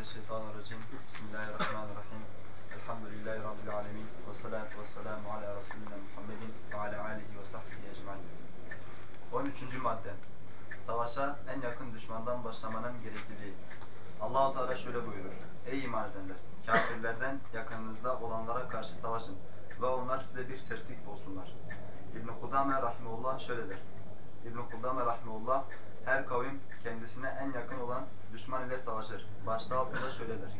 Mineşşeytanirracim. Bismillahirrahmanirrahim. Elhamdülillahi Rabbil alemin. Ve salatu ve selamu ala Resulina Muhammedin ve ala alihi ve sahbihi ecmain. 13. madde. Savaşa en yakın düşmandan başlamanın gerekliliği. allah Teala şöyle buyurur. Ey iman edenler! Kafirlerden yakınınızda olanlara karşı savaşın ve onlar size bir sertlik olsunlar. İbn-i Kudame Rahimullah şöyle der. İbn-i Kudame Rahimullah her kavim kendisine en yakın olan düşman ile savaşır. Başta altında şöyle der.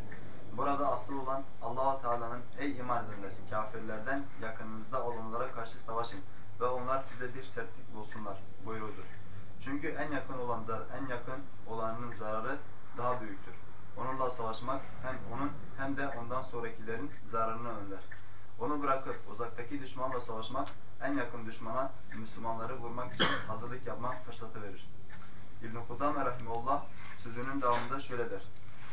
Burada asıl olan allah Teala'nın ey iman edenler kafirlerden yakınınızda olanlara karşı savaşın ve onlar size bir sertlik bulsunlar buyurudur. Çünkü en yakın olan zar, en yakın olanın zararı daha büyüktür. Onunla savaşmak hem onun hem de ondan sonrakilerin zararını önler. Onu bırakıp uzaktaki düşmanla savaşmak en yakın düşmana Müslümanları vurmak için hazırlık yapmak fırsatı verir. İbn-i Kudame Rahimullah sözünün devamında şöyle der.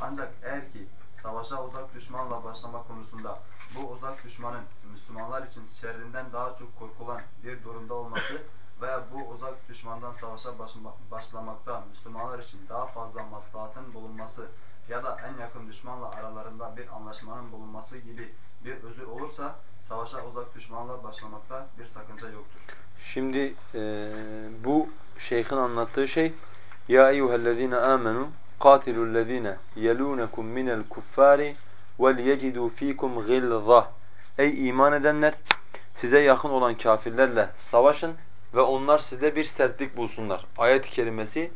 Ancak eğer ki savaşa uzak düşmanla başlama konusunda bu uzak düşmanın Müslümanlar için şerrinden daha çok korkulan bir durumda olması veya bu uzak düşmandan savaşa başlamakta Müslümanlar için daha fazla maslahatın bulunması ya da en yakın düşmanla aralarında bir anlaşmanın bulunması gibi bir özür olursa savaşa uzak düşmanla başlamakta bir sakınca yoktur. Şimdi e, bu şeyhin anlattığı şey ya eyyühellezine amenu qatilullezine yelunekum minel kuffari vel yecidu fikum gilza Ey iman edenler size yakın olan kafirlerle savaşın ve onlar sizde bir sertlik bulsunlar. Ayet-i kerimesi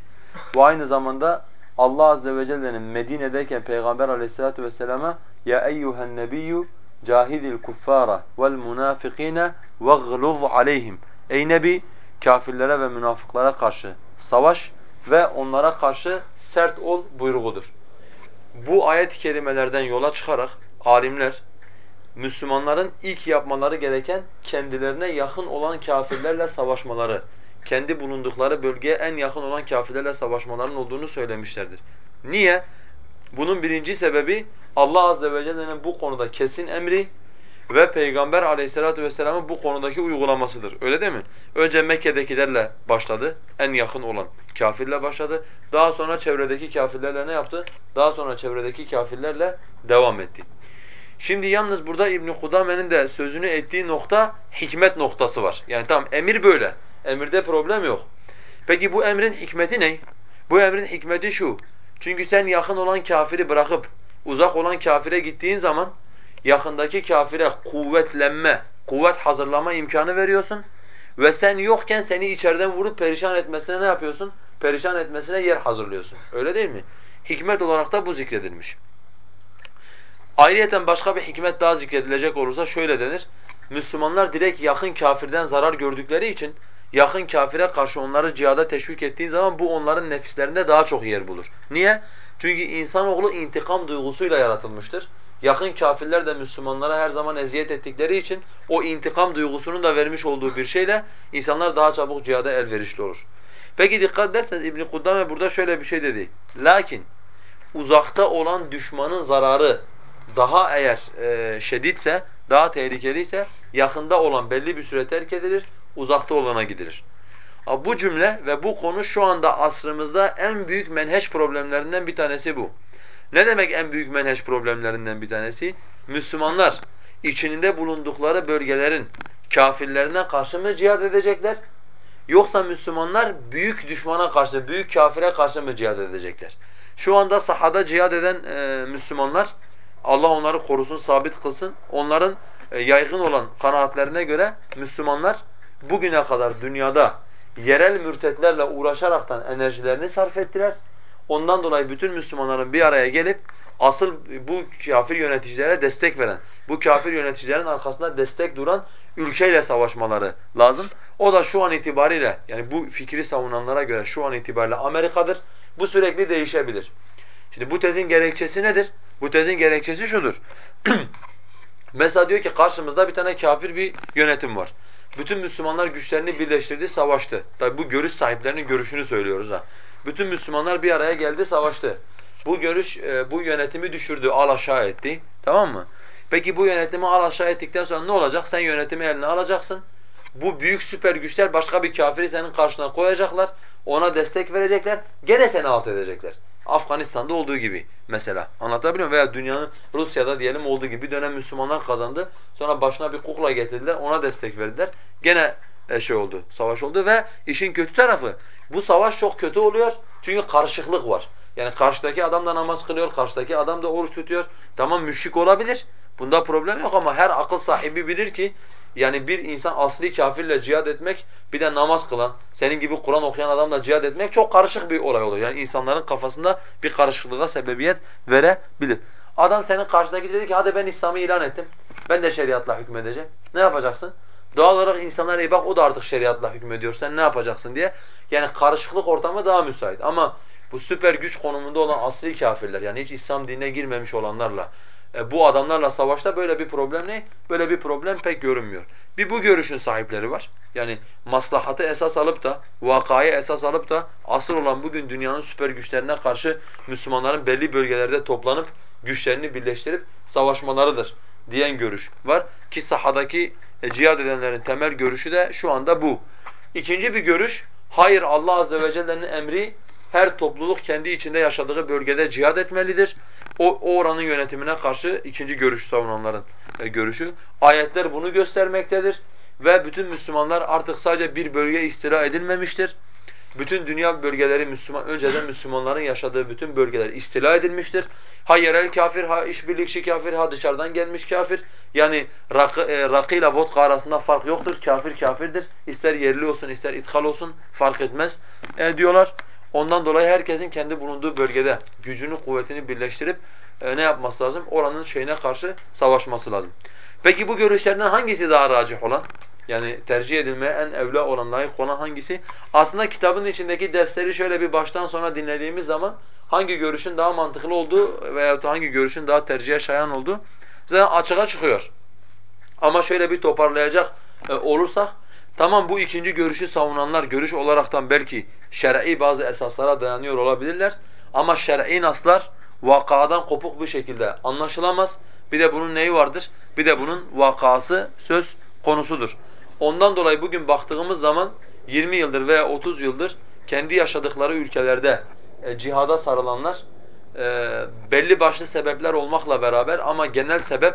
ve aynı zamanda Allah azze ve celle'nin Medine'deyken Peygamber aleyhissalatu vesselama ya eyyuhen nebiyyü cahidil kuffara vel munafikine vegluz aleyhim. Ey nebi kafirlere ve münafıklara karşı savaş ve onlara karşı sert ol buyruğudur. Bu ayet-i kerimelerden yola çıkarak alimler Müslümanların ilk yapmaları gereken kendilerine yakın olan kafirlerle savaşmaları, kendi bulundukları bölgeye en yakın olan kafirlerle savaşmaların olduğunu söylemişlerdir. Niye? Bunun birinci sebebi Allah azze ve celle'nin bu konuda kesin emri ve Peygamber aleyhissalatu vesselamın bu konudaki uygulamasıdır. Öyle değil mi? Önce Mekke'dekilerle başladı, en yakın olan kafirle başladı. Daha sonra çevredeki kafirlerle ne yaptı? Daha sonra çevredeki kafirlerle devam etti. Şimdi yalnız burada İbn Kudame'nin de sözünü ettiği nokta hikmet noktası var. Yani tamam emir böyle. Emirde problem yok. Peki bu emrin hikmeti ne? Bu emrin hikmeti şu. Çünkü sen yakın olan kafiri bırakıp uzak olan kafire gittiğin zaman yakındaki kafire kuvvetlenme, kuvvet hazırlama imkanı veriyorsun ve sen yokken seni içeriden vurup perişan etmesine ne yapıyorsun? Perişan etmesine yer hazırlıyorsun. Öyle değil mi? Hikmet olarak da bu zikredilmiş. Ayrıyeten başka bir hikmet daha zikredilecek olursa şöyle denir. Müslümanlar direkt yakın kafirden zarar gördükleri için yakın kafire karşı onları cihada teşvik ettiğin zaman bu onların nefislerinde daha çok yer bulur. Niye? Çünkü insanoğlu intikam duygusuyla yaratılmıştır. Yakın kafirler de Müslümanlara her zaman eziyet ettikleri için o intikam duygusunun da vermiş olduğu bir şeyle insanlar daha çabuk cihada elverişli olur. Peki dikkat ederseniz İbn Kudame burada şöyle bir şey dedi. Lakin uzakta olan düşmanın zararı daha eğer e, şedidse, daha tehlikeliyse yakında olan belli bir süre terk edilir, uzakta olana gidilir. Bu cümle ve bu konu şu anda asrımızda en büyük menheş problemlerinden bir tanesi bu. Ne demek en büyük menheş problemlerinden bir tanesi? Müslümanlar içinde bulundukları bölgelerin kafirlerine karşı mı cihad edecekler? Yoksa Müslümanlar büyük düşmana karşı, büyük kafire karşı mı cihad edecekler? Şu anda sahada cihad eden e, Müslümanlar, Allah onları korusun, sabit kılsın. Onların e, yaygın olan kanaatlerine göre Müslümanlar bugüne kadar dünyada yerel mürtetlerle uğraşaraktan enerjilerini sarf ettiler. Ondan dolayı bütün Müslümanların bir araya gelip asıl bu kafir yöneticilere destek veren, bu kafir yöneticilerin arkasında destek duran ülkeyle savaşmaları lazım. O da şu an itibariyle yani bu fikri savunanlara göre şu an itibariyle Amerika'dır. Bu sürekli değişebilir. Şimdi bu tezin gerekçesi nedir? Bu tezin gerekçesi şudur. Mesela diyor ki karşımızda bir tane kafir bir yönetim var. Bütün Müslümanlar güçlerini birleştirdi, savaştı. Tabi bu görüş sahiplerinin görüşünü söylüyoruz ha. Bütün Müslümanlar bir araya geldi, savaştı. Bu görüş e, bu yönetimi düşürdü, al aşağı etti. Tamam mı? Peki bu yönetimi al aşağı ettikten sonra ne olacak? Sen yönetimi eline alacaksın. Bu büyük süper güçler başka bir kafiri senin karşına koyacaklar. Ona destek verecekler. Gene seni alt edecekler. Afganistan'da olduğu gibi mesela. Anlatabiliyor muyum? Veya dünyanın Rusya'da diyelim olduğu gibi dönem Müslümanlar kazandı. Sonra başına bir kukla getirdiler, ona destek verdiler. Gene şey oldu, savaş oldu ve işin kötü tarafı bu savaş çok kötü oluyor çünkü karışıklık var. Yani karşıdaki adam da namaz kılıyor, karşıdaki adam da oruç tutuyor. Tamam müşrik olabilir. Bunda problem yok ama her akıl sahibi bilir ki yani bir insan asli kafirle cihad etmek bir de namaz kılan, senin gibi Kur'an okuyan adamla cihad etmek çok karışık bir olay olur. Yani insanların kafasında bir karışıklığa sebebiyet verebilir. Adam senin karşındaki dedi ki hadi ben İslam'ı ilan ettim. Ben de şeriatla hükmedeceğim. Ne yapacaksın? Doğal olarak insanlar iyi bak o da artık şeriatla hükmediyor. Sen ne yapacaksın diye. Yani karışıklık ortamı daha müsait. Ama bu süper güç konumunda olan asli kafirler yani hiç İslam dinine girmemiş olanlarla e, bu adamlarla savaşta böyle bir problem ne? Böyle bir problem pek görünmüyor. Bir bu görüşün sahipleri var. Yani maslahatı esas alıp da, vakayı esas alıp da asıl olan bugün dünyanın süper güçlerine karşı Müslümanların belli bölgelerde toplanıp güçlerini birleştirip savaşmalarıdır diyen görüş var. Ki sahadaki e, cihad edenlerin temel görüşü de şu anda bu. İkinci bir görüş, hayır Allah azze ve celle'nin emri her topluluk kendi içinde yaşadığı bölgede cihad etmelidir. O, o oranın yönetimine karşı ikinci görüşü savunanların e, görüşü. Ayetler bunu göstermektedir ve bütün Müslümanlar artık sadece bir bölge istila edilmemiştir. Bütün dünya bölgeleri Müslüman önceden Müslümanların yaşadığı bütün bölgeler istila edilmiştir. Ha yerel kafir, ha işbirlikçi kafir, ha dışarıdan gelmiş kafir. Yani rakı, e, rakı ile vodka arasında fark yoktur. Kafir kafirdir. İster yerli olsun, ister ithal olsun fark etmez e, diyorlar. Ondan dolayı herkesin kendi bulunduğu bölgede gücünü, kuvvetini birleştirip e, ne yapması lazım? Oranın şeyine karşı savaşması lazım. Peki bu görüşlerden hangisi daha racih olan? Yani tercih edilmeye en evla olan, layık olan hangisi? Aslında kitabın içindeki dersleri şöyle bir baştan sona dinlediğimiz zaman hangi görüşün daha mantıklı olduğu veya hangi görüşün daha tercihe şayan olduğu zaten açığa çıkıyor. Ama şöyle bir toparlayacak e, olursak, tamam bu ikinci görüşü savunanlar görüş olaraktan belki şer'i bazı esaslara dayanıyor olabilirler. Ama şer'i naslar vakadan kopuk bir şekilde anlaşılamaz. Bir de bunun neyi vardır? Bir de bunun vakası söz konusudur. Ondan dolayı bugün baktığımız zaman 20 yıldır veya 30 yıldır kendi yaşadıkları ülkelerde e, cihada sarılanlar e, belli başlı sebepler olmakla beraber ama genel sebep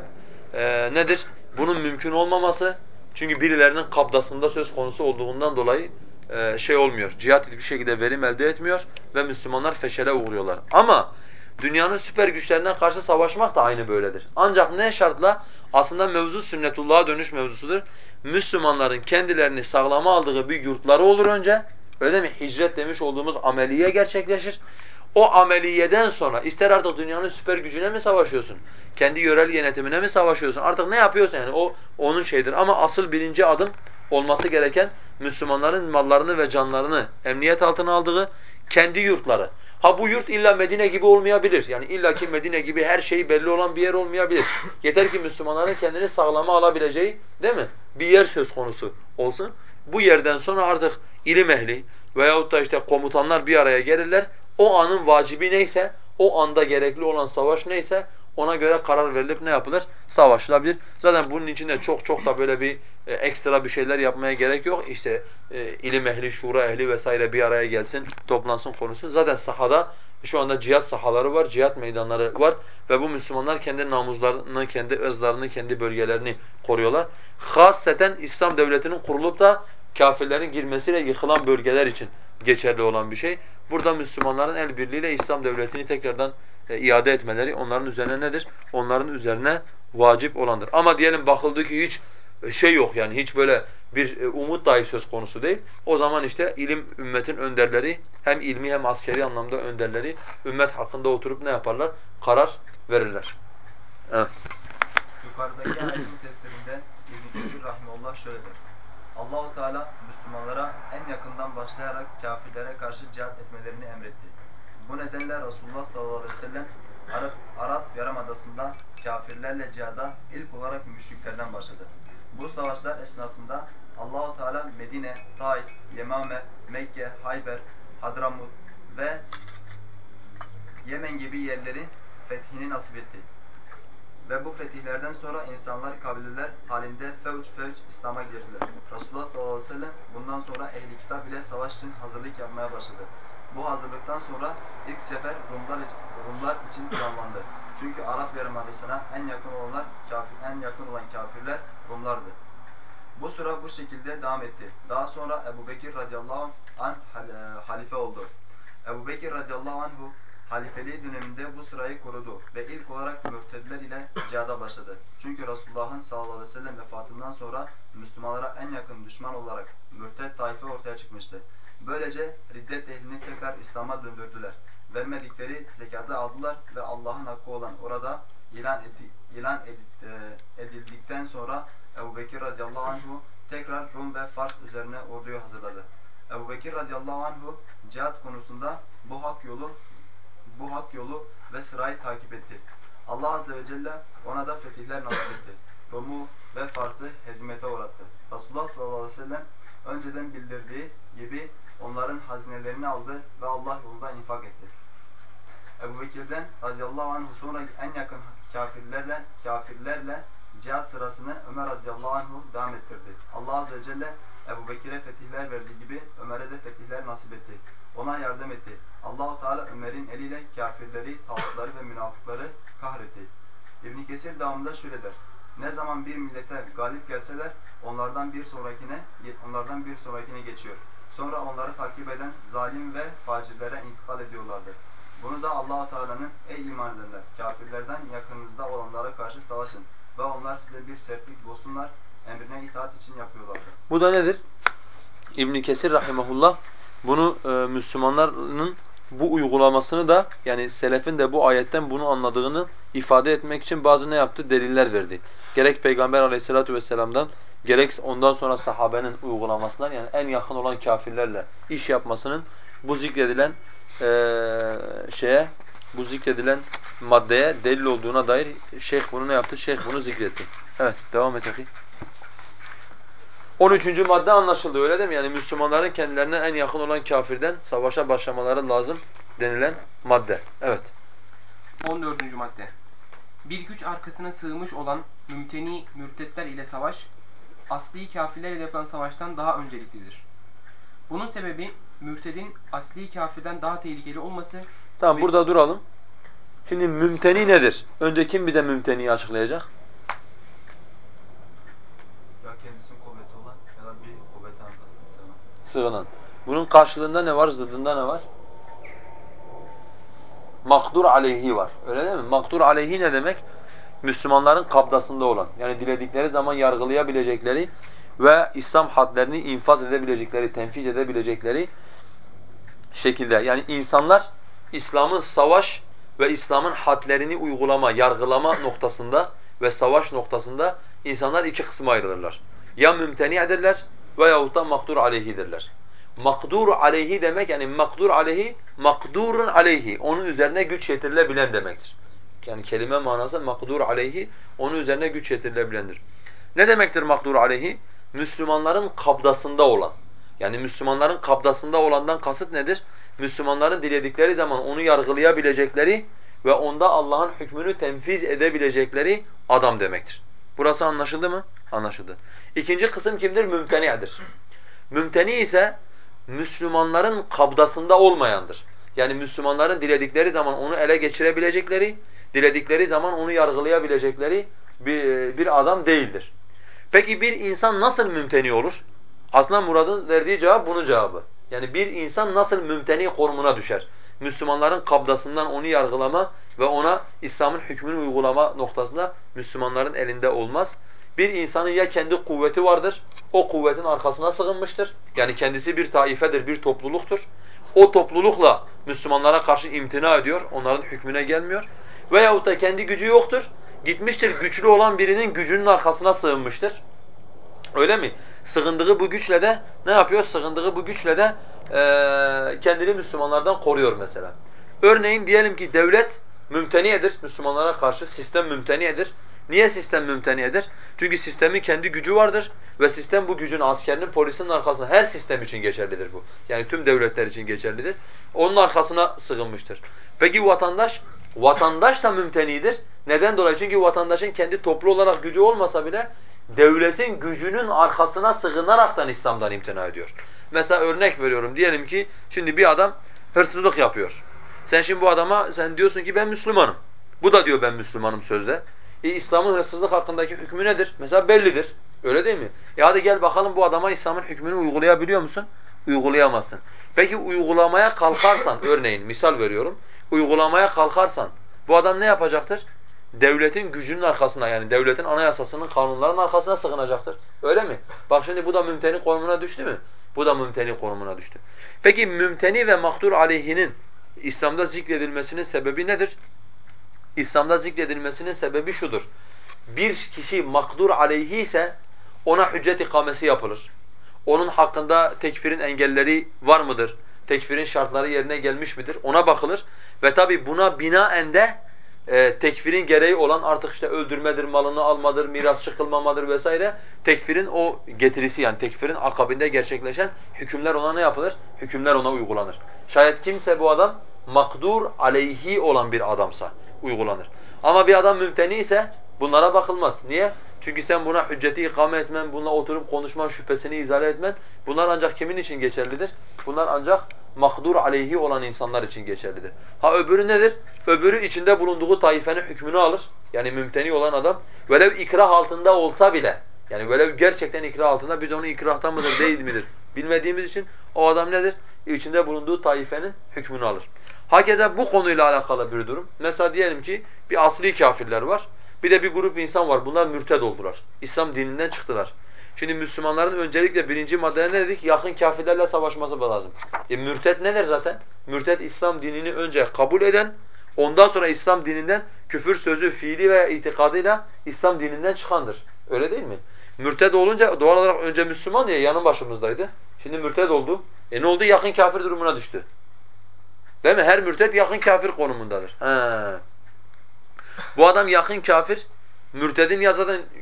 e, nedir? Bunun mümkün olmaması. Çünkü birilerinin kabdasında söz konusu olduğundan dolayı e, şey olmuyor. Cihat hiçbir şekilde verim elde etmiyor ve Müslümanlar feşele uğruyorlar. Ama dünyanın süper güçlerine karşı savaşmak da aynı böyledir. Ancak ne şartla? Aslında mevzu sünnetullah'a dönüş mevzusudur. Müslümanların kendilerini sağlama aldığı bir yurtları olur önce. Öyle mi? Hicret demiş olduğumuz ameliye gerçekleşir. O ameliyeden sonra ister artık dünyanın süper gücüne mi savaşıyorsun? Kendi yörel yönetimine mi savaşıyorsun? Artık ne yapıyorsun yani o onun şeydir ama asıl birinci adım olması gereken Müslümanların mallarını ve canlarını emniyet altına aldığı kendi yurtları. Ha bu yurt illa Medine gibi olmayabilir. Yani illa ki Medine gibi her şeyi belli olan bir yer olmayabilir. Yeter ki Müslümanların kendini sağlama alabileceği değil mi? Bir yer söz konusu olsun. Bu yerden sonra artık ilim ehli veyahut da işte komutanlar bir araya gelirler. O anın vacibi neyse, o anda gerekli olan savaş neyse ona göre karar verilip ne yapılır? Savaşılabilir. Zaten bunun için de çok çok da böyle bir e, ekstra bir şeyler yapmaya gerek yok. İşte e, ilim ehli, şura ehli vesaire bir araya gelsin, toplansın konusu. Zaten sahada şu anda cihat sahaları var, cihat meydanları var ve bu Müslümanlar kendi namuzlarını, kendi ırzlarını, kendi bölgelerini koruyorlar. Hasseten İslam devletinin kurulup da kafirlerin girmesiyle yıkılan bölgeler için geçerli olan bir şey. Burada Müslümanların el birliğiyle İslam devletini tekrardan e, iade etmeleri onların üzerine nedir? Onların üzerine vacip olandır. Ama diyelim bakıldı ki hiç e, şey yok yani hiç böyle bir e, umut dahi söz konusu değil. O zaman işte ilim ümmetin önderleri hem ilmi hem askeri anlamda önderleri ümmet hakkında oturup ne yaparlar? Karar verirler. Evet. Yukarıdaki ayetin tefsirinde İbn Kesir rahmetullah şöyle der. Allahu Teala Müslümanlara en yakından başlayarak kafirlere karşı cihat etmelerini emretti. Bu nedenle Resulullah sallallahu aleyhi ve sellem Arap, Arap Yarımadası'nda kafirlerle cihada ilk olarak müşriklerden başladı. Bu savaşlar esnasında Allahu Teala Medine, Taif, Yemame, Mekke, Hayber, Hadramut ve Yemen gibi yerleri fethini nasip etti. Ve bu fetihlerden sonra insanlar, kabileler halinde fevç fevç İslam'a girdiler. Resulullah sallallahu aleyhi ve sellem bundan sonra ehli kitap ile savaş için hazırlık yapmaya başladı. Bu hazırlıktan sonra ilk sefer Rumlar, Rumlar için planlandı. Çünkü Arap Yarımadası'na en yakın olanlar kafir, en yakın olan kafirler Rumlardı. Bu sıra bu şekilde devam etti. Daha sonra Ebu Bekir radıyallahu anh e, halife oldu. Ebu Bekir radıyallahu anhu halifeliği döneminde bu sırayı korudu ve ilk olarak mürtediler ile cihada başladı. Çünkü Resulullah'ın sallallahu aleyhi ve sellem vefatından sonra Müslümanlara en yakın düşman olarak mürted taife ortaya çıkmıştı. Böylece riddet ehlini tekrar İslam'a döndürdüler. Vermedikleri zekatı aldılar ve Allah'ın hakkı olan orada ilan, edi- ilan e, edildikten sonra Ebu Bekir radıyallahu anhu tekrar Rum ve Fars üzerine orduyu hazırladı. Ebu Bekir radıyallahu anhu cihat konusunda bu hak yolu bu hak yolu ve sırayı takip etti. Allah azze ve celle ona da fetihler nasip etti. Rum'u ve Fars'ı hezimete uğrattı. Resulullah sallallahu aleyhi ve sellem önceden bildirdiği gibi onların hazinelerini aldı ve Allah yolunda infak etti. Ebu Bekir'den radıyallahu anh sonra en yakın kafirlerle kafirlerle cihat sırasını Ömer radıyallahu anhu devam ettirdi. Allah azze ve celle Ebu Bekir'e fetihler verdiği gibi Ömer'e de fetihler nasip etti. Ona yardım etti. Allahu Teala Ömer'in eliyle kafirleri, tağutları ve münafıkları kahretti. İbn Kesir devamında şöyle der. Ne zaman bir millete galip gelseler onlardan bir sonrakine onlardan bir sonrakine geçiyor. Sonra onları takip eden zalim ve facirlere intikal ediyorlardı. Bunu da Allahu Teala'nın ey iman edenler kafirlerden yakınınızda olanlara karşı savaşın ve onlar size bir sertlik bozsunlar emrine itaat için yapıyorlardı. Bu da nedir? İbn Kesir rahimehullah bunu e, Müslümanların bu uygulamasını da yani selefin de bu ayetten bunu anladığını ifade etmek için bazı ne yaptı? Deliller verdi. Gerek Peygamber aleyhissalatu vesselam'dan gerek ondan sonra sahabenin uygulamasından yani en yakın olan kafirlerle iş yapmasının bu zikredilen e, şeye bu zikredilen maddeye delil olduğuna dair şeyh bunu ne yaptı? Şeyh bunu zikretti. Evet devam et akı. 13. madde anlaşıldı öyle değil mi? Yani Müslümanların kendilerine en yakın olan kafirden savaşa başlamaları lazım denilen madde. Evet. 14. madde. Bir güç arkasına sığmış olan mümteni mürtetler ile savaş, asli kafirler ile yapılan savaştan daha önceliklidir. Bunun sebebi mürtedin asli kafirden daha tehlikeli olması Tamam ve burada duralım. Şimdi mümteni nedir? Önce kim bize mümteniyi açıklayacak? Ya kendisinin kuvveti olan ya da bir kuvveti arkasını sığınan. Sığınan. Bunun karşılığında ne var? Zıddında ne var? Makdur aleyhi var. Öyle değil mi? Makdur aleyhi ne demek? Müslümanların kabdasında olan. Yani diledikleri zaman yargılayabilecekleri ve İslam hadlerini infaz edebilecekleri, tenfiz edebilecekleri şekilde. Yani insanlar İslam'ın savaş ve İslam'ın hadlerini uygulama, yargılama noktasında ve savaş noktasında insanlar iki kısma ayrılırlar. Ya mümteni'dirler veyahut da makdur aleyhidirler. Makdur aleyhi demek yani makdur aleyhi, makdurun aleyhi. Onun üzerine güç yetirilebilen demektir. Yani kelime manası makdur aleyhi, onun üzerine güç yetirilebilendir. Ne demektir makdur aleyhi? Müslümanların kabdasında olan. Yani Müslümanların kabdasında olandan kasıt nedir? Müslümanların diledikleri zaman onu yargılayabilecekleri ve onda Allah'ın hükmünü tenfiz edebilecekleri adam demektir. Burası anlaşıldı mı? Anlaşıldı. İkinci kısım kimdir? Mümteni'dir. Mümteni ise Müslümanların kabdasında olmayandır. Yani Müslümanların diledikleri zaman onu ele geçirebilecekleri, diledikleri zaman onu yargılayabilecekleri bir, bir adam değildir. Peki bir insan nasıl mümteni olur? Aslında Murad'ın verdiği cevap bunun cevabı. Yani bir insan nasıl mümteni konumuna düşer? Müslümanların kabdasından onu yargılama ve ona İslam'ın hükmünü uygulama noktasında Müslümanların elinde olmaz. Bir insanın ya kendi kuvveti vardır, o kuvvetin arkasına sığınmıştır. Yani kendisi bir taifedir, bir topluluktur. O toplulukla Müslümanlara karşı imtina ediyor, onların hükmüne gelmiyor. Veyahut da kendi gücü yoktur, gitmiştir güçlü olan birinin gücünün arkasına sığınmıştır. Öyle mi? Sığındığı bu güçle de ne yapıyor? Sığındığı bu güçle de e, kendini Müslümanlardan koruyor mesela. Örneğin diyelim ki devlet mümteniyedir Müslümanlara karşı, sistem mümteniyedir. Niye sistem mümteniyedir? Çünkü sistemin kendi gücü vardır ve sistem bu gücün askerinin, polisinin arkasına, her sistem için geçerlidir bu. Yani tüm devletler için geçerlidir. Onun arkasına sığınmıştır. Peki vatandaş? Vatandaş da mümtenidir. Neden dolayı? Çünkü vatandaşın kendi toplu olarak gücü olmasa bile devletin gücünün arkasına sığınaraktan İslam'dan imtina ediyor. Mesela örnek veriyorum. Diyelim ki şimdi bir adam hırsızlık yapıyor. Sen şimdi bu adama sen diyorsun ki ben Müslümanım. Bu da diyor ben Müslümanım sözde. E, İslam'ın hırsızlık hakkındaki hükmü nedir? Mesela bellidir. Öyle değil mi? E hadi gel bakalım bu adama İslam'ın hükmünü uygulayabiliyor musun? Uygulayamazsın. Peki uygulamaya kalkarsan örneğin misal veriyorum. Uygulamaya kalkarsan bu adam ne yapacaktır? Devletin gücünün arkasına yani devletin anayasasının kanunların arkasına sığınacaktır. Öyle mi? Bak şimdi bu da mümteni konumuna düştü mü? Bu da mümteni konumuna düştü. Peki mümteni ve makdur aleyhinin İslam'da zikredilmesinin sebebi nedir? İslam'da zikredilmesinin sebebi şudur. Bir kişi makdur aleyhi ise ona hüccet ikamesi yapılır. Onun hakkında tekfirin engelleri var mıdır? Tekfirin şartları yerine gelmiş midir? Ona bakılır. Ve tabi buna binaen de e, tekfirin gereği olan artık işte öldürmedir, malını almadır, miras çıkılmamadır vesaire tekfirin o getirisi yani tekfirin akabinde gerçekleşen hükümler ona ne yapılır? Hükümler ona uygulanır. Şayet kimse bu adam makdur aleyhi olan bir adamsa uygulanır. Ama bir adam mümteni ise bunlara bakılmaz. Niye? Çünkü sen buna hücceti ikame etmen, bununla oturup konuşman, şüphesini izale etmen bunlar ancak kimin için geçerlidir? Bunlar ancak makdur aleyhi olan insanlar için geçerlidir. Ha öbürü nedir? Öbürü içinde bulunduğu taifenin hükmünü alır. Yani mümteni olan adam velev ikrah altında olsa bile yani velev gerçekten ikrah altında biz onu ikrahtan mıdır değil midir bilmediğimiz için o adam nedir? İçinde bulunduğu taifenin hükmünü alır. Hakeza bu konuyla alakalı bir durum. Mesela diyelim ki bir asli kafirler var. Bir de bir grup insan var. Bunlar mürted oldular. İslam dininden çıktılar. Şimdi Müslümanların öncelikle birinci maddede ne dedik? Yakın kafirlerle savaşması lazım. E mürted nedir zaten? Mürted İslam dinini önce kabul eden, ondan sonra İslam dininden küfür sözü, fiili veya itikadıyla İslam dininden çıkandır. Öyle değil mi? Mürted olunca doğal olarak önce Müslüman ya yanın başımızdaydı. Şimdi mürted oldu. E ne oldu? Yakın kafir durumuna düştü. Değil mi? Her mürted yakın kafir konumundadır. He. Bu adam yakın kafir. Mürtedin ya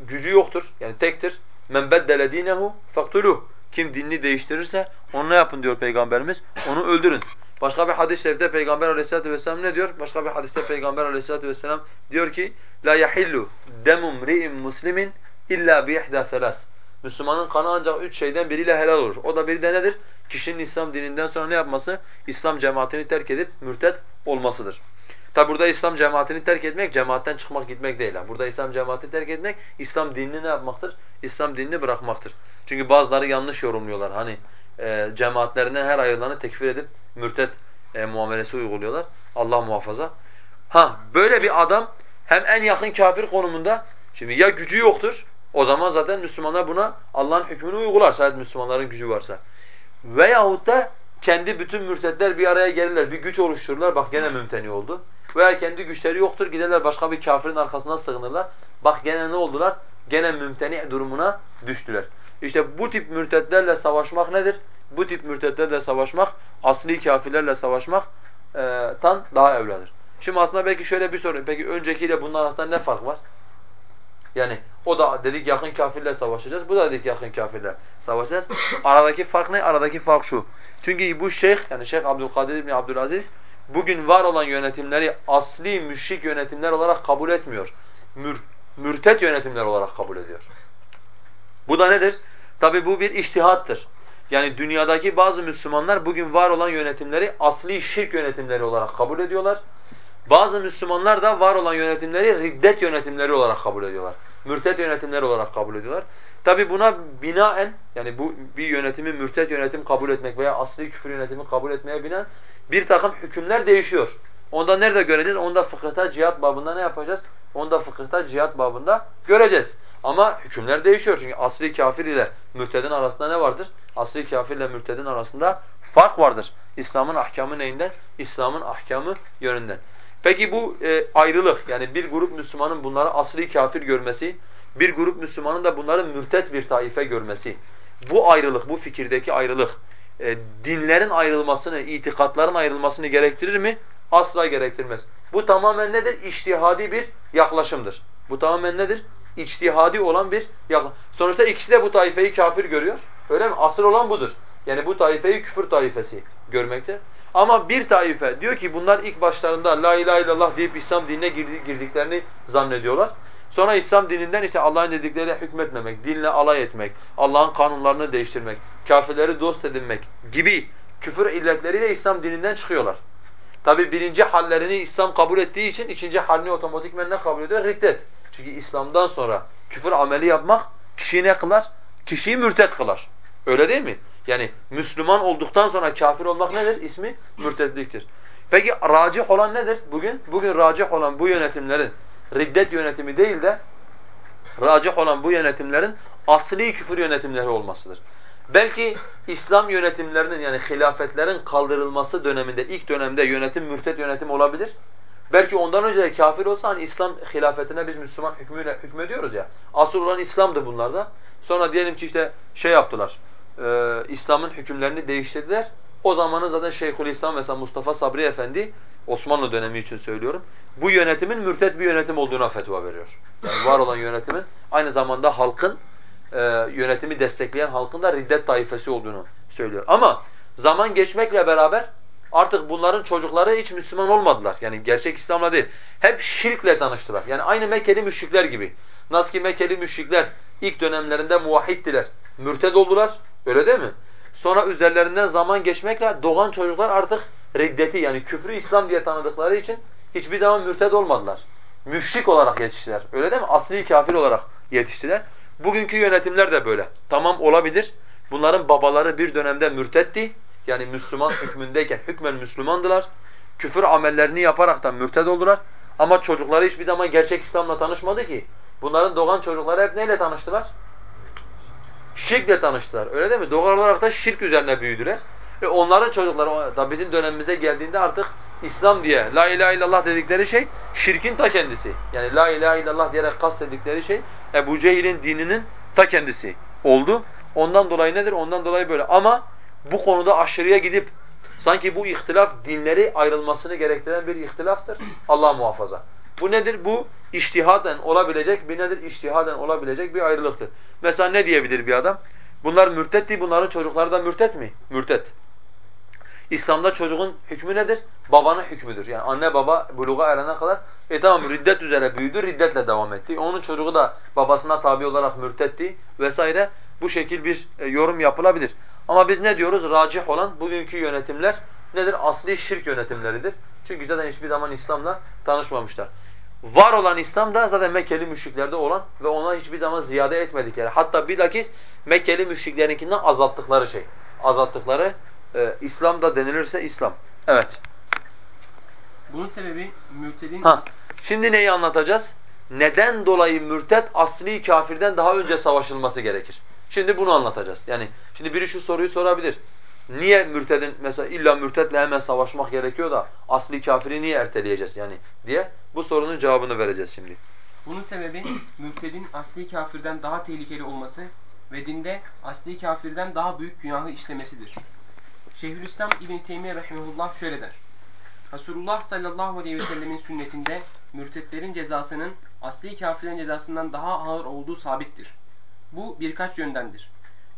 gücü yoktur. Yani tektir. Men beddele dinehu faktuluh. Kim dinini değiştirirse onu ne yapın diyor Peygamberimiz? Onu öldürün. Başka bir hadis-i şerifte Peygamber Aleyhisselatü vesselam ne diyor? Başka bir hadiste Peygamber Aleyhisselatü vesselam diyor ki la yahillu demum ri'in muslimin illa bi ihda. Müslümanın kanı ancak üç şeyden biriyle helal olur. O da biri de nedir? Kişinin İslam dininden sonra ne yapması? İslam cemaatini terk edip mürted olmasıdır. Tabi burada İslam cemaatini terk etmek, cemaatten çıkmak gitmek değil. Burada İslam cemaatini terk etmek, İslam dinini ne yapmaktır? İslam dinini bırakmaktır. Çünkü bazıları yanlış yorumluyorlar. Hani e, cemaatlerinden her ayrılanı tekfir edip mürted e, muamelesi uyguluyorlar. Allah muhafaza. Ha böyle bir adam hem en yakın kafir konumunda, şimdi ya gücü yoktur, o zaman zaten Müslümanlar buna Allah'ın hükmünü uygular şayet Müslümanların gücü varsa. Veyahut da kendi bütün mürtetler bir araya gelirler, bir güç oluştururlar. Bak gene mümteni oldu. Veya kendi güçleri yoktur, giderler başka bir kafirin arkasına sığınırlar. Bak gene ne oldular? Gene mümteni durumuna düştüler. İşte bu tip mürtetlerle savaşmak nedir? Bu tip mürtetlerle savaşmak, asli kafirlerle savaşmaktan daha evladır. Şimdi aslında belki şöyle bir soru, peki öncekiyle bunun arasında ne fark var? Yani o da dedik yakın kafirle savaşacağız. Bu da dedik yakın kafirle savaşacağız. Aradaki fark ne? Aradaki fark şu. Çünkü bu şeyh yani Şeyh Abdülkadir İbni Abdülaziz bugün var olan yönetimleri asli müşrik yönetimler olarak kabul etmiyor. Mür, mürtet yönetimler olarak kabul ediyor. Bu da nedir? Tabi bu bir iştihattır. Yani dünyadaki bazı Müslümanlar bugün var olan yönetimleri asli şirk yönetimleri olarak kabul ediyorlar. Bazı Müslümanlar da var olan yönetimleri riddet yönetimleri olarak kabul ediyorlar. Mürtet yönetimleri olarak kabul ediyorlar. Tabi buna binaen yani bu bir yönetimi mürtet yönetim kabul etmek veya asli küfür yönetimi kabul etmeye binaen bir takım hükümler değişiyor. Onda nerede göreceğiz? Onda fıkıhta cihat babında ne yapacağız? Onda fıkıhta cihat babında göreceğiz. Ama hükümler değişiyor çünkü asli kafir ile mürtedin arasında ne vardır? Asli kafir ile mürtedin arasında fark vardır. İslam'ın ahkamı neyinden? İslam'ın ahkamı yönünden. Peki bu e, ayrılık yani bir grup Müslümanın bunları asli kafir görmesi, bir grup Müslümanın da bunları mürtet bir taife görmesi. Bu ayrılık, bu fikirdeki ayrılık e, dinlerin ayrılmasını, itikatların ayrılmasını gerektirir mi? Asla gerektirmez. Bu tamamen nedir? İçtihadi bir yaklaşımdır. Bu tamamen nedir? İçtihadi olan bir yaklaşım. Sonuçta ikisi de bu taifeyi kafir görüyor. Öyle mi? Asıl olan budur. Yani bu taifeyi küfür taifesi görmekte. Ama bir taife diyor ki bunlar ilk başlarında la ilahe illallah deyip İslam dinine girdiklerini zannediyorlar. Sonra İslam dininden işte Allah'ın dedikleriyle hükmetmemek, dinle alay etmek, Allah'ın kanunlarını değiştirmek, kafirleri dost edinmek gibi küfür illetleriyle İslam dininden çıkıyorlar. Tabi birinci hallerini İslam kabul ettiği için ikinci halini otomatikmen ne kabul ediyor? Riddet. Çünkü İslam'dan sonra küfür ameli yapmak kişiyi ne kılar? Kişiyi mürtet kılar. Öyle değil mi? Yani Müslüman olduktan sonra kafir olmak nedir? İsmi mürtedliktir. Peki racih olan nedir bugün? Bugün racih olan bu yönetimlerin riddet yönetimi değil de racih olan bu yönetimlerin asli küfür yönetimleri olmasıdır. Belki İslam yönetimlerinin yani hilafetlerin kaldırılması döneminde ilk dönemde yönetim mürtet yönetim olabilir. Belki ondan önce de kafir olsa hani İslam hilafetine biz Müslüman hükmüyle hükmediyoruz ya. Asıl olan İslam'dı bunlarda. Sonra diyelim ki işte şey yaptılar. E, İslam'ın hükümlerini değiştirdiler. O zamanın zaten Şeyhülislam mesela Mustafa Sabri Efendi Osmanlı dönemi için söylüyorum. Bu yönetimin mürtet bir yönetim olduğuna fetva veriyor. Yani var olan yönetimin aynı zamanda halkın e, yönetimi destekleyen halkın da riddet taifesi olduğunu söylüyor. Ama zaman geçmekle beraber artık bunların çocukları hiç Müslüman olmadılar. Yani gerçek İslam'la değil. Hep şirkle tanıştılar. Yani aynı Mekkeli müşrikler gibi. Nasıl ki Mekkeli müşrikler ilk dönemlerinde muvahhiddiler. Mürted oldular. Öyle değil mi? Sonra üzerlerinden zaman geçmekle doğan çocuklar artık riddeti yani küfrü İslam diye tanıdıkları için hiçbir zaman mürted olmadılar. Müşrik olarak yetiştiler. Öyle değil mi? Asli kafir olarak yetiştiler. Bugünkü yönetimler de böyle. Tamam olabilir. Bunların babaları bir dönemde mürtetti. Yani Müslüman hükmündeyken hükmen Müslümandılar. Küfür amellerini yaparak da mürted oldular. Ama çocukları hiçbir zaman gerçek İslam'la tanışmadı ki. Bunların doğan çocukları hep neyle tanıştılar? Şirkle tanıştılar. Öyle değil mi? Doğal olarak da şirk üzerine büyüdüler. Ve onların çocukları da bizim dönemimize geldiğinde artık İslam diye la ilahe illallah dedikleri şey şirkin ta kendisi. Yani la ilahe illallah diyerek kastedikleri şey Ebu Cehil'in dininin ta kendisi oldu. Ondan dolayı nedir? Ondan dolayı böyle. Ama bu konuda aşırıya gidip sanki bu ihtilaf dinleri ayrılmasını gerektiren bir ihtilaftır. Allah muhafaza. Bu nedir? Bu iştihaden olabilecek bir nedir? İştihaden olabilecek bir ayrılıktır. Mesela ne diyebilir bir adam? Bunlar mürtetti, bunların çocukları da mürtet mi? Mürtet. İslam'da çocuğun hükmü nedir? Babanın hükmüdür. Yani anne baba buluğa erene kadar e tamam riddet üzere büyüdü, riddetle devam etti. Onun çocuğu da babasına tabi olarak mürtetti vesaire. Bu şekil bir e, yorum yapılabilir. Ama biz ne diyoruz? Racih olan bugünkü yönetimler nedir? Asli şirk yönetimleridir. Çünkü zaten hiçbir zaman İslam'la tanışmamışlar. Var olan İslam da zaten Mekkeli müşriklerde olan ve ona hiçbir zaman ziyade etmedikleri. Hatta bilakis Mekkeli müşriklerinkinden azalttıkları şey. Azalttıkları e, İslam da denilirse İslam. Evet. Bunun sebebi mürtedin Ha. Şimdi neyi anlatacağız? Neden dolayı mürted asli kafirden daha önce savaşılması gerekir? Şimdi bunu anlatacağız. Yani şimdi biri şu soruyu sorabilir. Niye mürtedin mesela illa mürtedle hemen savaşmak gerekiyor da asli kafiri niye erteleyeceğiz yani diye bu sorunun cevabını vereceğiz şimdi. Bunun sebebi mürtedin asli kafirden daha tehlikeli olması ve dinde asli kafirden daha büyük günahı işlemesidir. Şeyhülislam İbn Teymiyye rahimehullah şöyle der. Resulullah sallallahu aleyhi ve sellemin sünnetinde mürtetlerin cezasının asli kafirlerin cezasından daha ağır olduğu sabittir. Bu birkaç yöndendir.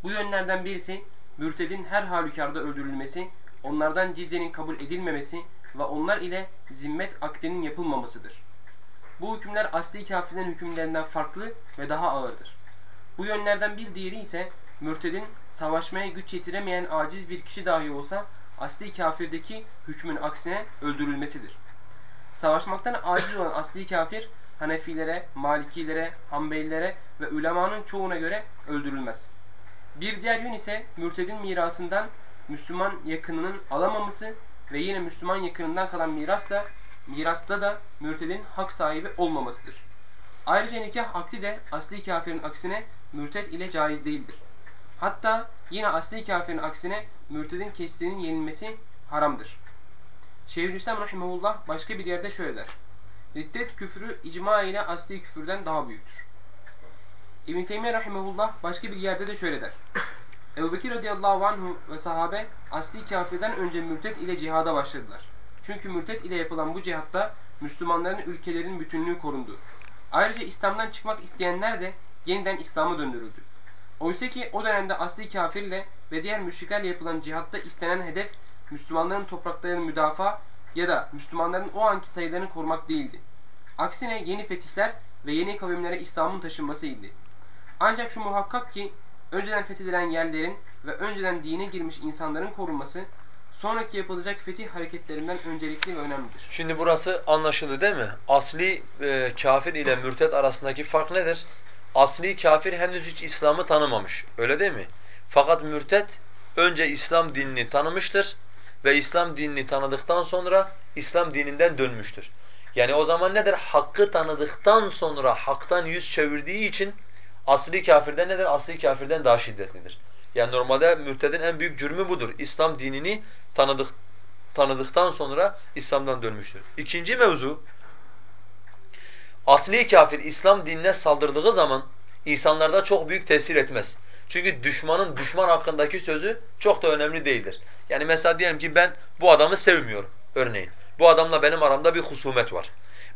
Bu yönlerden birisi mürtedin her halükarda öldürülmesi, onlardan cizyenin kabul edilmemesi ve onlar ile zimmet akdinin yapılmamasıdır. Bu hükümler asli kafirlerin hükümlerinden farklı ve daha ağırdır. Bu yönlerden bir diğeri ise mürtedin savaşmaya güç yetiremeyen aciz bir kişi dahi olsa asli kafirdeki hükmün aksine öldürülmesidir. Savaşmaktan aciz olan asli kafir Hanefilere, Malikilere, Hanbelilere ve ulemanın çoğuna göre öldürülmez. Bir diğer yön ise mürtedin mirasından Müslüman yakınının alamaması ve yine Müslüman yakınından kalan mirasla mirasta da mürtedin hak sahibi olmamasıdır. Ayrıca nikah akdi de asli kafirin aksine mürted ile caiz değildir. Hatta yine asli kafirin aksine mürtedin kestiğinin yenilmesi haramdır. Şeyhülislam rahimehullah başka bir yerde şöyle der. Riddet küfrü icma ile asli küfürden daha büyüktür. İbn Teymiyye rahimehullah başka bir yerde de şöyle der. Ebu Bekir radıyallahu anhu ve sahabe asli kafirden önce mürtet ile cihada başladılar. Çünkü mürtet ile yapılan bu cihatta Müslümanların ülkelerin bütünlüğü korundu. Ayrıca İslam'dan çıkmak isteyenler de yeniden İslam'a döndürüldü. Oysa ki o dönemde asli kafirle ve diğer müşriklerle yapılan cihatta istenen hedef Müslümanların topraklarını müdafaa ya da Müslümanların o anki sayılarını korumak değildi. Aksine yeni fetihler ve yeni kavimlere İslam'ın taşınmasıydı. Ancak şu muhakkak ki önceden fethedilen yerlerin ve önceden dine girmiş insanların korunması sonraki yapılacak fetih hareketlerinden öncelikli ve önemlidir. Şimdi burası anlaşıldı değil mi? Asli e, kafir ile mürted arasındaki fark nedir? Asli kafir henüz hiç İslam'ı tanımamış. Öyle değil mi? Fakat mürted önce İslam dinini tanımıştır ve İslam dinini tanıdıktan sonra İslam dininden dönmüştür. Yani o zaman nedir? Hakkı tanıdıktan sonra haktan yüz çevirdiği için asli kafirden nedir? Asli kafirden daha şiddetlidir. Yani normalde mürtedin en büyük cürmü budur. İslam dinini tanıdık tanıdıktan sonra İslam'dan dönmüştür. İkinci mevzu asli kafir İslam dinine saldırdığı zaman insanlarda çok büyük tesir etmez. Çünkü düşmanın düşman hakkındaki sözü çok da önemli değildir. Yani mesela diyelim ki ben bu adamı sevmiyorum örneğin. Bu adamla benim aramda bir husumet var.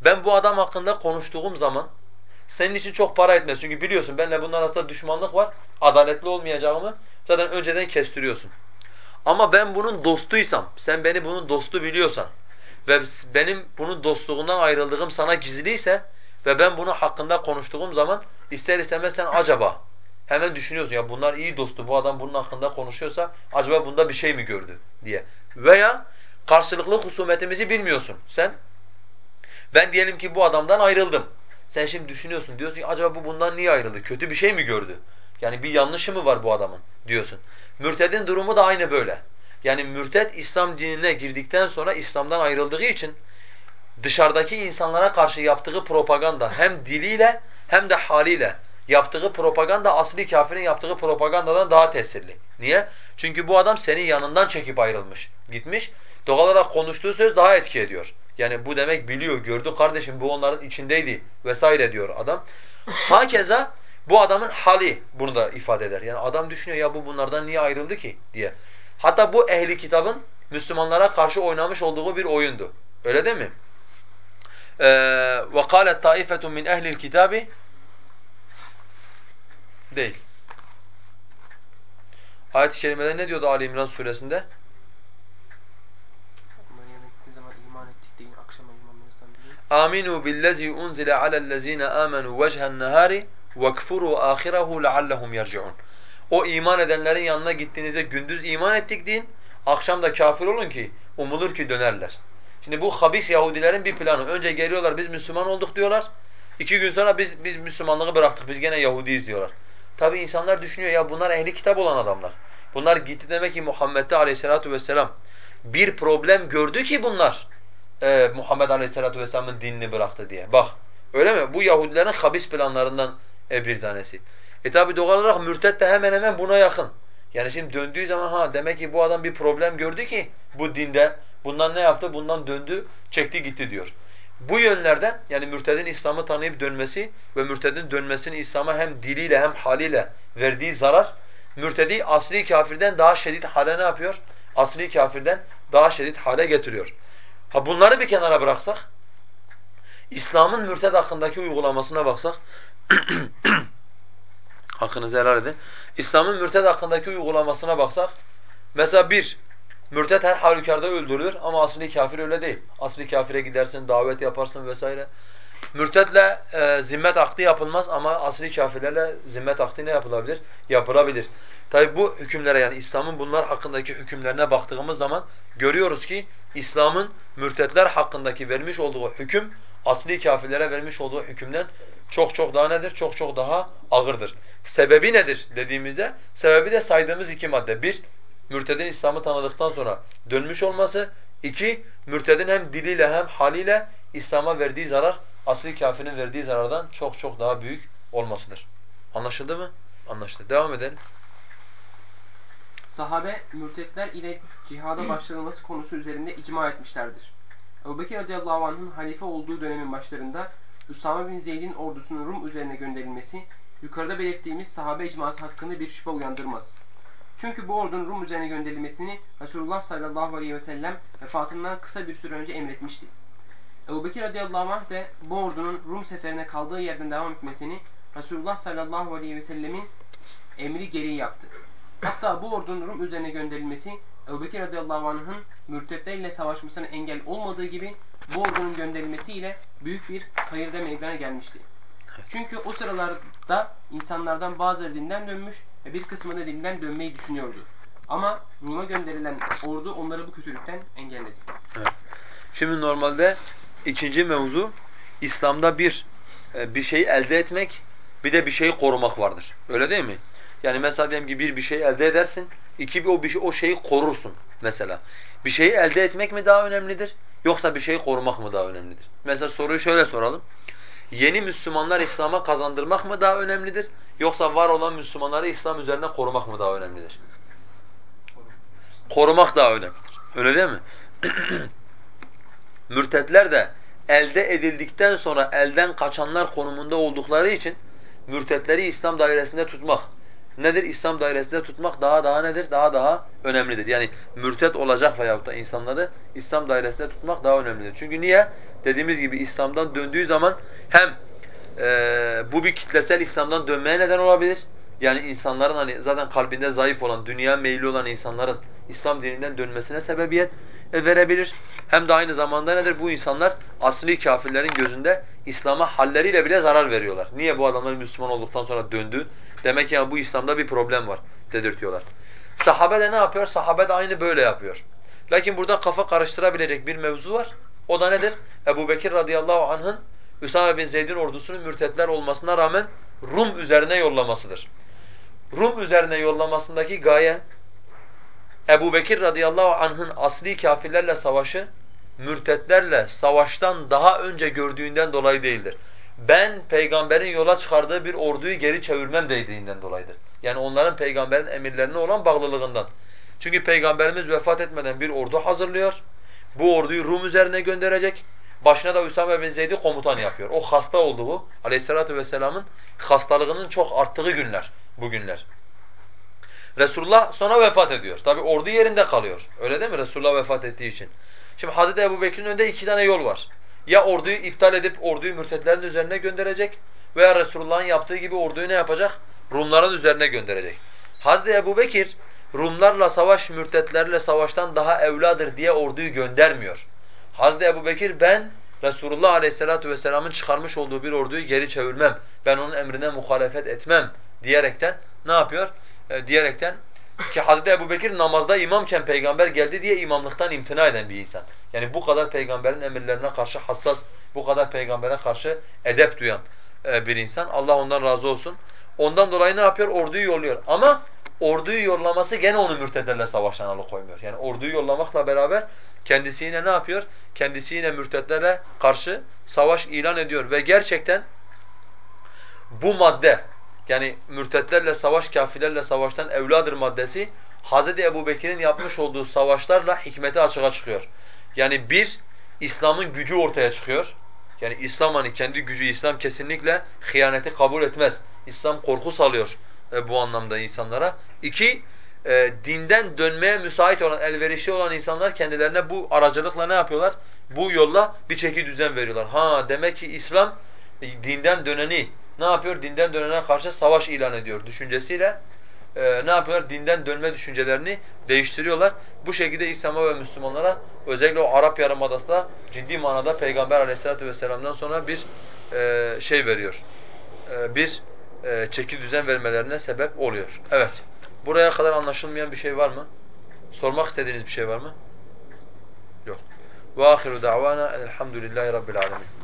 Ben bu adam hakkında konuştuğum zaman senin için çok para etmez. Çünkü biliyorsun benimle bunun arasında düşmanlık var. Adaletli olmayacağımı zaten önceden kestiriyorsun. Ama ben bunun dostuysam, sen beni bunun dostu biliyorsan ve benim bunun dostluğundan ayrıldığım sana gizliyse ve ben bunu hakkında konuştuğum zaman ister istemez sen acaba hemen düşünüyorsun ya bunlar iyi dostu bu adam bunun hakkında konuşuyorsa acaba bunda bir şey mi gördü diye. Veya karşılıklı husumetimizi bilmiyorsun sen. Ben diyelim ki bu adamdan ayrıldım. Sen şimdi düşünüyorsun diyorsun ki acaba bu bundan niye ayrıldı? Kötü bir şey mi gördü? Yani bir yanlışı mı var bu adamın diyorsun. Mürtedin durumu da aynı böyle. Yani mürted İslam dinine girdikten sonra İslam'dan ayrıldığı için dışarıdaki insanlara karşı yaptığı propaganda hem diliyle hem de haliyle yaptığı propaganda asli kafirin yaptığı propagandadan daha tesirli. Niye? Çünkü bu adam senin yanından çekip ayrılmış, gitmiş. Doğal olarak konuştuğu söz daha etki ediyor. Yani bu demek biliyor, gördü kardeşim bu onların içindeydi vesaire diyor adam. Hakeza bu adamın hali bunu da ifade eder. Yani adam düşünüyor ya bu bunlardan niye ayrıldı ki diye. Hatta bu ehli kitabın Müslümanlara karşı oynamış olduğu bir oyundu. Öyle değil mi? Ee, وَقَالَتْ طَائِفَةٌ مِنْ اَهْلِ الْكِتَابِ Değil. Ayet-i kerimede ne diyordu Ali İmran suresinde? aminu billezî unzile alellezîne amenu vejhen nehâri vekfuru âhirehu leallehum yerciun. O iman edenlerin yanına gittiğinizde gündüz iman ettik deyin, akşam da kafir olun ki umulur ki dönerler. Şimdi bu habis Yahudilerin bir planı. Önce geliyorlar biz Müslüman olduk diyorlar. İki gün sonra biz biz Müslümanlığı bıraktık, biz gene Yahudiyiz diyorlar. Tabi insanlar düşünüyor ya bunlar ehli kitap olan adamlar. Bunlar gitti demek ki Muhammed'de aleyhissalatu vesselam bir problem gördü ki bunlar e, Muhammed aleyhissalatu vesselamın dinini bıraktı diye. Bak öyle mi? Bu Yahudilerin habis planlarından e, bir tanesi. E tabi doğal olarak mürted de hemen hemen buna yakın. Yani şimdi döndüğü zaman ha demek ki bu adam bir problem gördü ki bu dinde. Bundan ne yaptı? Bundan döndü, çekti gitti diyor. Bu yönlerden yani mürtedin İslam'ı tanıyıp dönmesi ve mürtedin dönmesini İslam'a hem diliyle hem haliyle verdiği zarar mürtedi asli kafirden daha şiddet hale ne yapıyor? Asli kafirden daha şiddet hale getiriyor. Ha bunları bir kenara bıraksak İslam'ın mürted hakkındaki uygulamasına baksak hakkınızı helal edin. İslam'ın mürted hakkındaki uygulamasına baksak mesela bir Mürted her halükarda öldürülür ama asli kafir öyle değil. Asli kafire gidersin, davet yaparsın vesaire. Mürtedle e, zimmet akdi yapılmaz ama asli kafirlerle zimmet akdi ne yapılabilir? Yapılabilir. Tabi bu hükümlere yani İslam'ın bunlar hakkındaki hükümlerine baktığımız zaman görüyoruz ki İslam'ın mürtetler hakkındaki vermiş olduğu hüküm asli kafirlere vermiş olduğu hükümden çok çok daha nedir? Çok çok daha ağırdır. Sebebi nedir dediğimizde sebebi de saydığımız iki madde. Bir, mürtedin İslam'ı tanıdıktan sonra dönmüş olması. İki, mürtedin hem diliyle hem haliyle İslam'a verdiği zarar, asli kafirin verdiği zarardan çok çok daha büyük olmasıdır. Anlaşıldı mı? Anlaşıldı. Devam edelim. Sahabe, mürtetler ile cihada başlanılması konusu üzerinde icma etmişlerdir. Ebu Bekir radıyallahu anh'ın halife olduğu dönemin başlarında Üsame bin Zeyd'in ordusunun Rum üzerine gönderilmesi, yukarıda belirttiğimiz sahabe icması hakkında bir şüphe uyandırmaz. Çünkü bu ordunun Rum üzerine gönderilmesini Resulullah sallallahu aleyhi ve sellem vefatından kısa bir süre önce emretmişti. Ebu Bekir radıyallahu anh de bu ordunun Rum seferine kaldığı yerden devam etmesini Resulullah sallallahu aleyhi ve sellemin emri gereği yaptı. Hatta bu ordunun Rum üzerine gönderilmesi Ebu Bekir radıyallahu anh'ın mürtetlerle savaşmasına engel olmadığı gibi bu ordunun gönderilmesiyle büyük bir hayırda meydana gelmişti. Çünkü o sıralarda insanlardan bazıları dinden dönmüş ve bir kısmı da dinden dönmeyi düşünüyordu. Ama Rum'a gönderilen ordu onları bu kötülükten engelledi. Şimdi normalde ikinci mevzu İslam'da bir e, bir şeyi elde etmek, bir de bir şeyi korumak vardır. Öyle değil mi? Yani mesela diyelim ki bir bir şey elde edersin, iki bir o bir şey, o şeyi korursun mesela. Bir şeyi elde etmek mi daha önemlidir yoksa bir şeyi korumak mı daha önemlidir? Mesela soruyu şöyle soralım. Yeni Müslümanlar İslam'a kazandırmak mı daha önemlidir yoksa var olan Müslümanları İslam üzerine korumak mı daha önemlidir? Korumak daha önemlidir. Öyle değil mi? Mürtetler de elde edildikten sonra elden kaçanlar konumunda oldukları için mürtetleri İslam dairesinde tutmak nedir? İslam dairesinde tutmak daha daha nedir? Daha daha önemlidir. Yani mürtet olacak veyahut da insanları İslam dairesinde tutmak daha önemlidir. Çünkü niye? Dediğimiz gibi İslam'dan döndüğü zaman hem e, bu bir kitlesel İslam'dan dönmeye neden olabilir. Yani insanların hani zaten kalbinde zayıf olan, dünya meyilli olan insanların İslam dininden dönmesine sebebiyet verebilir. Hem de aynı zamanda nedir? Bu insanlar asli kafirlerin gözünde İslam'a halleriyle bile zarar veriyorlar. Niye bu adamlar Müslüman olduktan sonra döndü? Demek ki yani bu İslam'da bir problem var dedirtiyorlar. Sahabe de ne yapıyor? Sahabe de aynı böyle yapıyor. Lakin burada kafa karıştırabilecek bir mevzu var. O da nedir? Ebu Bekir radıyallahu anh'ın Üsame bin Zeyd'in ordusunun mürtetler olmasına rağmen Rum üzerine yollamasıdır. Rum üzerine yollamasındaki gaye Ebu Bekir radıyallahu anh'ın asli kafirlerle savaşı mürtetlerle savaştan daha önce gördüğünden dolayı değildir. Ben peygamberin yola çıkardığı bir orduyu geri çevirmem dediğinden dolayıdır. Yani onların peygamberin emirlerine olan bağlılığından. Çünkü peygamberimiz vefat etmeden bir ordu hazırlıyor. Bu orduyu Rum üzerine gönderecek. Başına da Üsame bin Zeyd'i komutan yapıyor. O hasta olduğu aleyhissalatu vesselamın hastalığının çok arttığı günler bu günler. Resulullah sonra vefat ediyor. Tabi ordu yerinde kalıyor. Öyle değil mi Resulullah vefat ettiği için? Şimdi Hazreti Ebu Bekir'in önünde iki tane yol var. Ya orduyu iptal edip orduyu mürtetlerin üzerine gönderecek veya Resulullah'ın yaptığı gibi orduyu ne yapacak? Rumların üzerine gönderecek. Hazreti Ebu Bekir Rumlarla savaş mürtetlerle savaştan daha evladır diye orduyu göndermiyor. Hazreti Ebu Bekir ben Resulullah Aleyhisselatü Vesselam'ın çıkarmış olduğu bir orduyu geri çevirmem. Ben onun emrine muhalefet etmem diyerekten ne yapıyor? E, diyerekten ki Hazreti Ebu Bekir namazda imamken peygamber geldi diye imamlıktan imtina eden bir insan. Yani bu kadar peygamberin emirlerine karşı hassas, bu kadar peygambere karşı edep duyan e, bir insan. Allah ondan razı olsun. Ondan dolayı ne yapıyor? Orduyu yolluyor. Ama orduyu yollaması gene onu mürtedlerle savaştan alıkoymuyor. Yani orduyu yollamakla beraber kendisi yine ne yapıyor? Kendisi yine mürtetlere karşı savaş ilan ediyor ve gerçekten bu madde yani mürtetlerle savaş, kafirlerle savaştan evladır maddesi Hz. Ebu Bekir'in yapmış olduğu savaşlarla hikmeti açığa çıkıyor. Yani bir, İslam'ın gücü ortaya çıkıyor. Yani İslam hani kendi gücü, İslam kesinlikle hıyaneti kabul etmez. İslam korku salıyor e, bu anlamda insanlara. İki, e, dinden dönmeye müsait olan, elverişli olan insanlar kendilerine bu aracılıkla ne yapıyorlar? Bu yolla bir çeki düzen veriyorlar. Ha demek ki İslam e, dinden döneni ne yapıyor? Dinden dönene karşı savaş ilan ediyor düşüncesiyle e, ne yapıyorlar? Dinden dönme düşüncelerini değiştiriyorlar. Bu şekilde İslam'a ve Müslümanlara özellikle o Arap Yarımadası'da ciddi manada Peygamber Aleyhisselatü vesselam'dan sonra bir e, şey veriyor. E, bir e, çeki düzen vermelerine sebep oluyor. Evet. Buraya kadar anlaşılmayan bir şey var mı? Sormak istediğiniz bir şey var mı? Yok. Ve ahiru davana elhamdülillahi rabbil alemin.